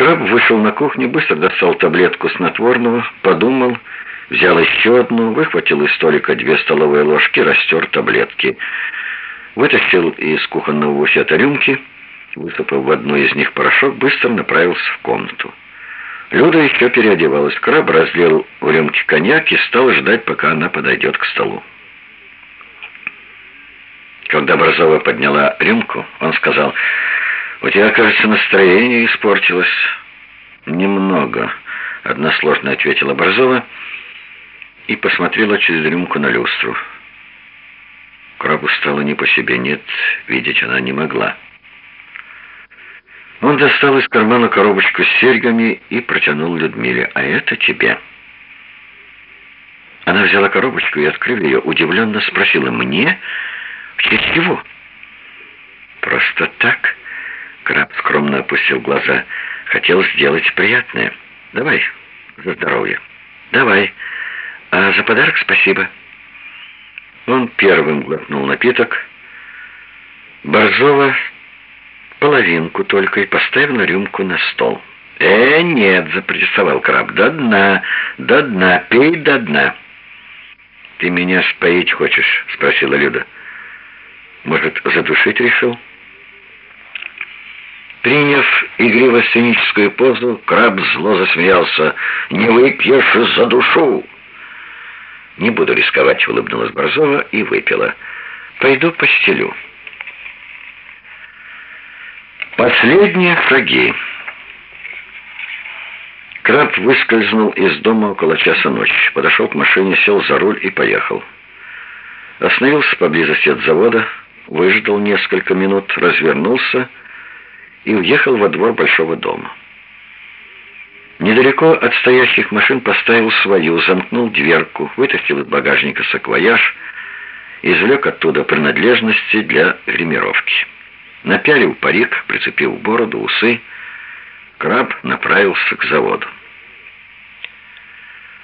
Краб вышел на кухню, быстро достал таблетку снотворного, подумал, взял еще одну, выхватил из столика две столовые ложки, растер таблетки. Вытащил из кухонного буфета рюмки, высыпав в одну из них порошок, быстро направился в комнату. Люда еще переодевалась. Краб разлил в рюмке коньяк и стал ждать, пока она подойдет к столу. Когда Борзова подняла рюмку, он сказал, «У тебя, кажется, настроение испортилось». «Немного», — односложно ответила Борзова и посмотрела через рюмку на люстру. Крабу стало не по себе, нет, видеть она не могла. Он достал из кармана коробочку с серьгами и протянул Людмиле. «А это тебе». Она взяла коробочку и, открыв ее, удивленно спросила «Мне?» «В честь чего?» «Просто так?» Краб скромно опустил глаза. «Хотел сделать приятное. Давай, за здоровье». «Давай. А за подарок спасибо». Он первым глотнул напиток. Борзова половинку только и поставил рюмку на стол. «Э, нет!» — запротестовал краб. «До дна, до дна, пей до дна». «Ты меня споить хочешь?» — спросила Люда. Может, задушить решил? Приняв игриво-сценическую позу, краб зло засмеялся. «Не выпьешь за душу!» «Не буду рисковать», — улыбнулась Борзова и выпила. «Пойду постелю». Последние шаги. Краб выскользнул из дома около часа ночи. Подошел к машине, сел за руль и поехал. Остановился поблизости от завода, выждал несколько минут, развернулся уехал во двор большого дома. Недалеко от стоящих машин поставил свою, замкнул дверку, вытащил из багажника саквояж, извлек оттуда принадлежности для гримировки. Напялил парик, прицепил бороду, усы, краб направился к заводу.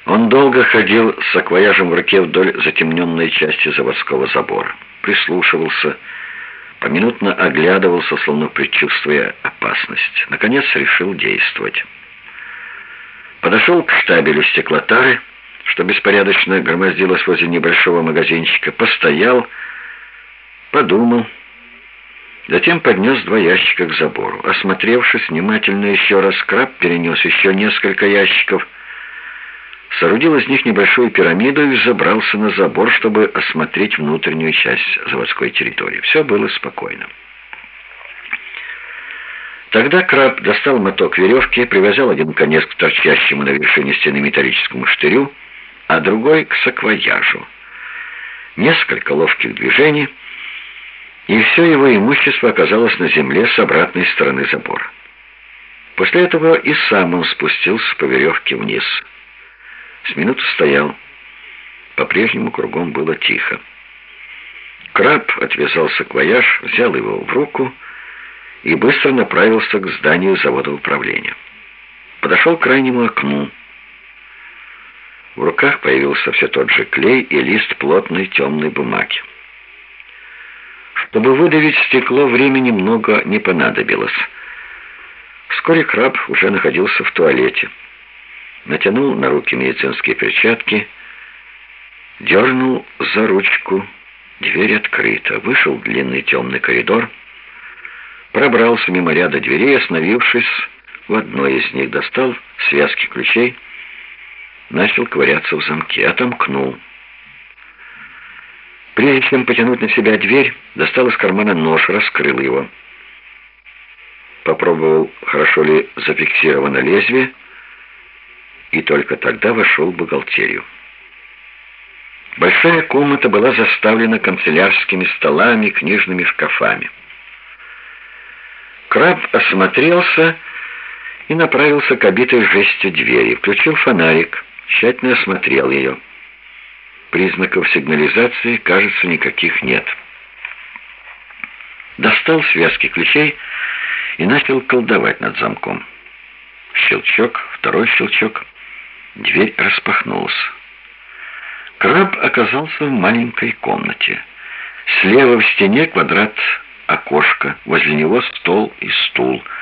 Он долго ходил с саквояжем в руке вдоль затемненной части заводского забора прислушивался, поминутно оглядывался, словно предчувствуя опасность. Наконец решил действовать. Подошел к штабелю стеклотары, что беспорядочно громоздилось возле небольшого магазинчика, постоял, подумал, затем поднес два ящика к забору. Осмотревшись внимательно еще раз, краб перенес еще несколько ящиков, соорудил из них небольшую пирамиду и забрался на забор, чтобы осмотреть внутреннюю часть заводской территории. Все было спокойно. Тогда краб достал моток веревки, привязал один конец к торчащему на вершине стены металлическому штырю, а другой к саквояжу. Несколько ловких движений, и все его имущество оказалось на земле с обратной стороны забора. После этого и сам он спустился по веревке вниз – с минуту стоял. По-прежнему кругом было тихо. Краб отвязал саквояж, взял его в руку и быстро направился к зданию завода управления. Подошел к крайнему окну. В руках появился все тот же клей и лист плотной темной бумаги. Чтобы выдавить стекло, времени много не понадобилось. Вскоре краб уже находился в туалете натянул на руки медицинские перчатки, дернул за ручку, дверь открыта, вышел длинный темный коридор, пробрался мимо ряда дверей, остановившись в одной из них, достал связки ключей, начал ковыряться в замке, отомкнул. Прежде чем потянуть на себя дверь, достал из кармана нож, раскрыл его. Попробовал, хорошо ли зафиксировано лезвие, и только тогда вошел в бухгалтерию. Большая комната была заставлена канцелярскими столами, книжными шкафами. Краб осмотрелся и направился к обитой жестью двери, включил фонарик, тщательно осмотрел ее. Признаков сигнализации, кажется, никаких нет. Достал связки ключей и начал колдовать над замком. Щелчок, второй щелчок — Дверь распахнулась. Краб оказался в маленькой комнате. Слева в стене квадрат окошко, возле него стол и стул —